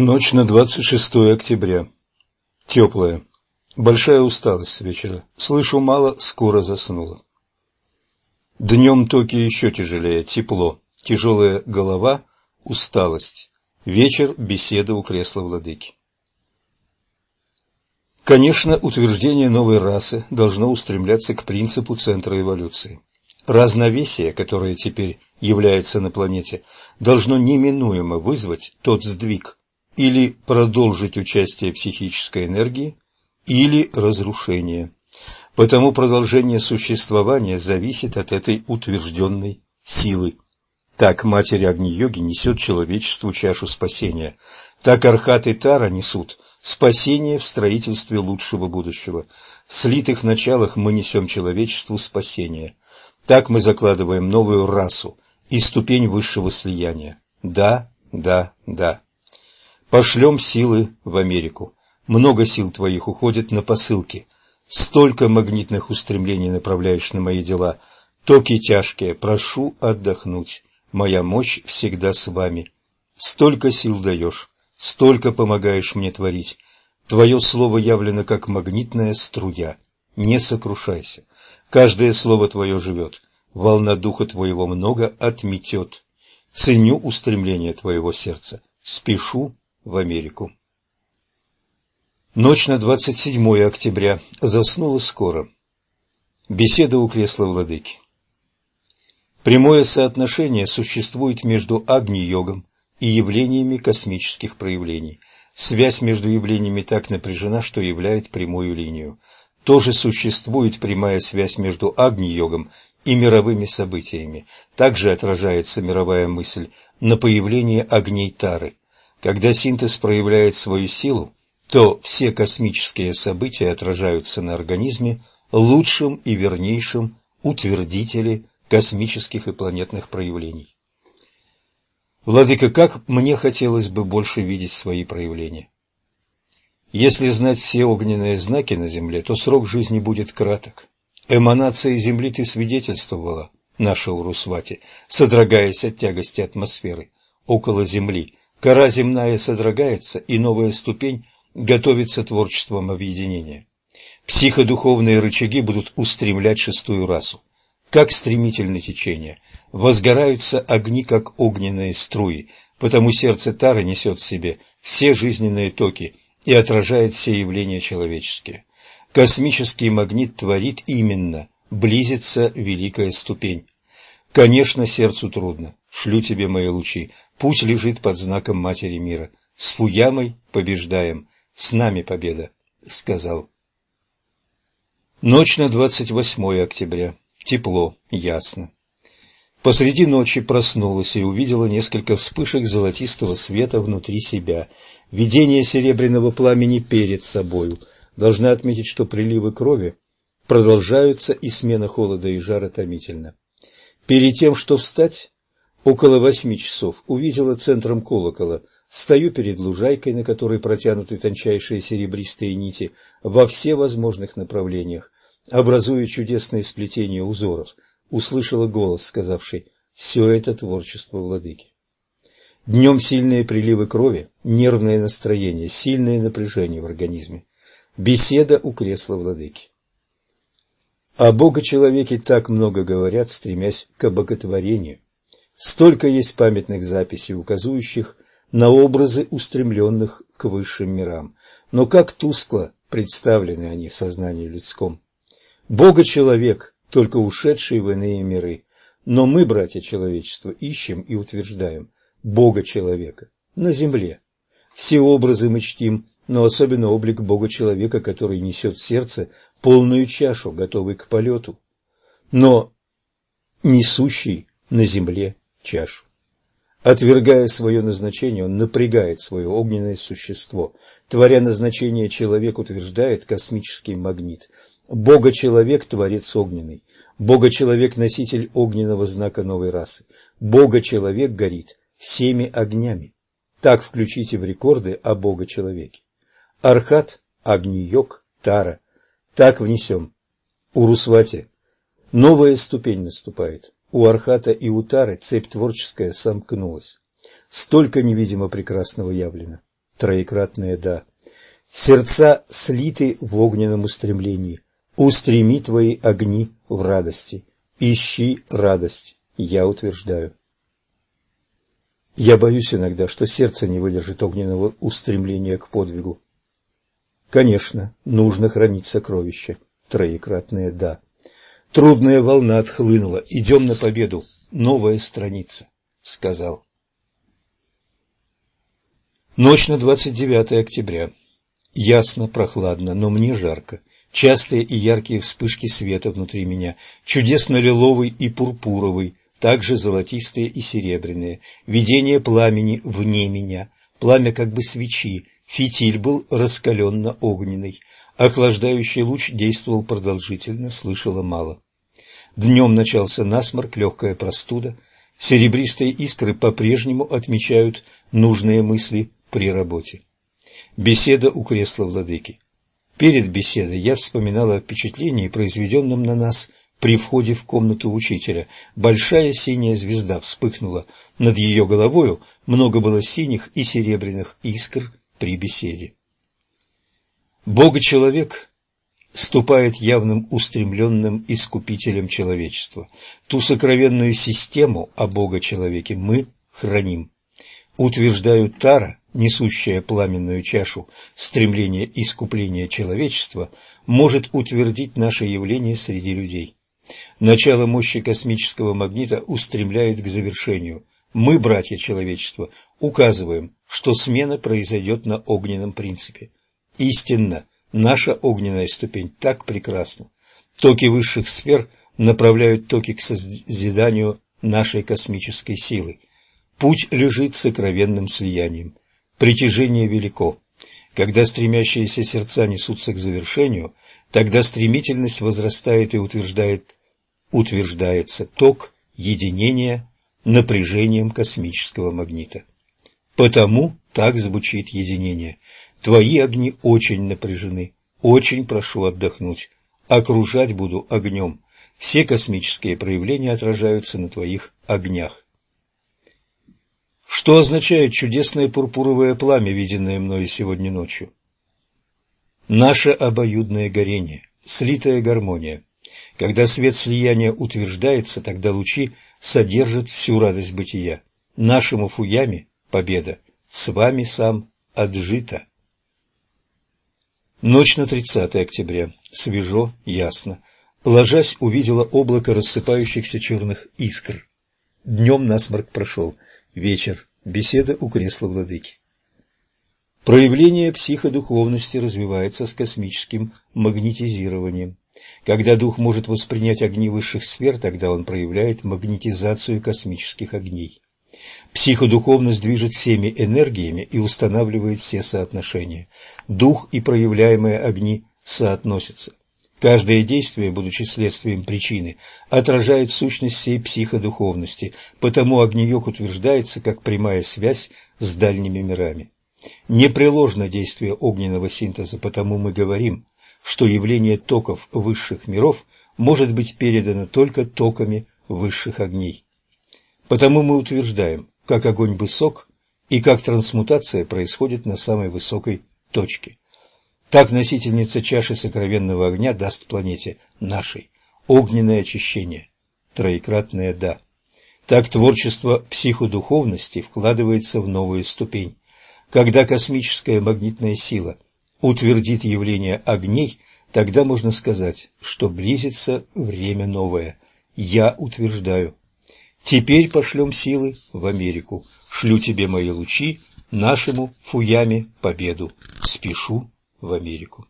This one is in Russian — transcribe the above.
Ночь на 26 октября. Теплая. Большая усталость с вечера. Слышу мало, скоро заснула. Днем токи еще тяжелее, тепло, тяжелая голова, усталость. Вечер, беседа у кресла владыки. Конечно, утверждение новой расы должно устремляться к принципу центра эволюции. Разновесие, которое теперь является на планете, должно неминуемо вызвать тот сдвиг, или продолжить участие психической энергии, или разрушение. Потому продолжение существования зависит от этой утвержденной силы. Так Матерь Агни-йоги несет человечеству чашу спасения. Так Архат и Тара несут спасение в строительстве лучшего будущего. В слитых началах мы несем человечеству спасение. Так мы закладываем новую расу и ступень высшего слияния. Да, да, да. Пошлем силы в Америку. Много сил твоих уходит на посылки. Столько магнитных устремлений направляешь на мои дела. Токи тяжкие, прошу отдохнуть. Моя мощь всегда с вами. Столько сил даешь, столько помогаешь мне творить. Твое слово явлено как магнитная струя. Не сокрушайся. Каждое слово твое живет. Волна духа твоего много отметет. Ценю устремление твоего сердца. Спешу в Америку. Ночь на 27 октября. Заснула скоро. Беседа у кресла владыки. Прямое соотношение существует между агни-йогом и явлениями космических проявлений. Связь между явлениями так напряжена, что являет прямую линию. Тоже существует прямая связь между агни-йогом и мировыми событиями. Также отражается мировая мысль на появление огней Тары. Когда синтез проявляет свою силу, то все космические события отражаются на организме лучшим и вернейшим утвердителе космических и планетных проявлений. Владыка, как мне хотелось бы больше видеть свои проявления. Если знать все огненные знаки на Земле, то срок жизни будет краток. Эманация Земли ты свидетельствовала, наша Урусвати, содрогаясь от тягости атмосферы. Около Земли Кора земная содрогается, и новая ступень готовится творчеством объединения. Психодуховные рычаги будут устремлять шестую расу. Как стремительно течение, возгораются огни, как огненные струи, потому сердце Тары несет в себе все жизненные токи и отражает все явления человеческие. Космический магнит творит именно, близится великая ступень. Конечно, сердцу трудно, шлю тебе мои лучи, пусть лежит под знаком Матери Мира. С Фуямой побеждаем, с нами победа, сказал. Ночь на двадцать восьмое октября. Тепло, ясно. Посреди ночи проснулась и увидела несколько вспышек золотистого света внутри себя. Видение серебряного пламени перед собою. Должна отметить, что приливы крови продолжаются, и смена холода и жара томительна. Перед тем, что встать, Около восьми часов увидела центром колокола. Стою перед лужайкой, на которой протянуты тончайшие серебристые нити во все возможных направлениях, образуя чудесное сплетение узоров. Услышала голос, сказавший «Все это творчество владыки». Днем сильные приливы крови, нервное настроение, сильное напряжение в организме. Беседа у кресла владыки. О Бога-человеке так много говорят, стремясь к обоготворению. Столько есть памятных записей, указывающих на образы, устремленных к высшим мирам. Но как тускло представлены они в сознании людском. Бога-человек, только ушедший в иные миры. Но мы, братья человечества, ищем и утверждаем Бога-человека на земле. Все образы мы чтим, но особенно облик Бога-человека, который несет в сердце полную чашу, готовый к полету, но несущий на земле чашу. Отвергая свое назначение, он напрягает свое огненное существо. Творя назначение, человек утверждает космический магнит. Бога-человек – творец огненный. Бога-человек – носитель огненного знака новой расы. Бога-человек горит всеми огнями. Так включите в рекорды о Бога-человеке. Архат, Агни-йог, Тара. Так внесем. Урусвати. Новая ступень наступает. У Архата и у Тары цепь творческая сомкнулась. Столько невидимо прекрасного явлено. троекратное «да». Сердца слиты в огненном устремлении. Устреми твои огни в радости. Ищи радость, я утверждаю. Я боюсь иногда, что сердце не выдержит огненного устремления к подвигу. Конечно, нужно хранить сокровища. Троекратное «да». Трудная волна отхлынула. Идем на победу. Новая страница, сказал. Ночь на 29 октября. Ясно, прохладно, но мне жарко. Частые и яркие вспышки света внутри меня, чудесно-лиловый и пурпуровый, также золотистые и серебряные, видение пламени вне меня, пламя как бы свечи, фитиль был раскаленно-огненный, охлаждающий луч действовал продолжительно, слышала мало. Днем начался насморк, легкая простуда, серебристые искры по-прежнему отмечают нужные мысли при работе. Беседа у кресла владыки. Перед беседой я вспоминала о впечатлении, произведенном на нас при входе в комнату учителя. Большая синяя звезда вспыхнула над ее головою, много было синих и серебряных искр при беседе. Бога-человек ступает явным устремленным искупителем человечества. Ту сокровенную систему о Бога-человеке мы храним. Утверждаю Тара, несущая пламенную чашу стремления искупления человечества, может утвердить наше явление среди людей. Начало мощи космического магнита устремляет к завершению. Мы, братья человечества, указываем, что смена произойдет на огненном принципе. Истинно, наша огненная ступень так прекрасна. Токи высших сфер направляют токи к созиданию нашей космической силы. Путь лежит сокровенным слиянием. Притяжение велико. Когда стремящиеся сердца несутся к завершению, тогда стремительность возрастает и утверждает утверждается ток единения напряжением космического магнита. Потому так звучит единение. Твои огни очень напряжены, очень прошу отдохнуть. Окружать буду огнем. Все космические проявления отражаются на твоих огнях. Что означает чудесное пурпуровое пламя, виденное мною сегодня ночью? Наше обоюдное горение, слитая гармония. Когда свет слияния утверждается, тогда лучи содержат всю радость бытия. Нашему фуями победа, с вами сам отжита. Ночь на 30 октября. Свежо, ясно. Ложась, увидела облако рассыпающихся черных искр. Днем насморк прошел. Вечер. Беседа у кресла владыки. Проявление психодуховности развивается с космическим магнетизированием. Когда дух может воспринять огни высших сфер, тогда он проявляет магнетизацию космических огней. Психодуховность движет всеми энергиями и устанавливает все соотношения. Дух и проявляемые огни соотносятся. Каждое действие, будучи следствием причины, отражает сущность всей психодуховности, потому огниёк утверждается как прямая связь с дальними мирами. Непреложно действие огненного синтеза, потому мы говорим – что явление токов высших миров может быть передано только токами высших огней. Потому мы утверждаем, как огонь высок и как трансмутация происходит на самой высокой точке. Так носительница чаши сокровенного огня даст планете нашей огненное очищение, троекратное «да». Так творчество психодуховности вкладывается в новую ступень. Когда космическая магнитная сила – утвердит явление огней, тогда можно сказать, что близится время новое. Я утверждаю. Теперь пошлем силы в Америку. Шлю тебе мои лучи, нашему Фуяме победу. Спешу в Америку.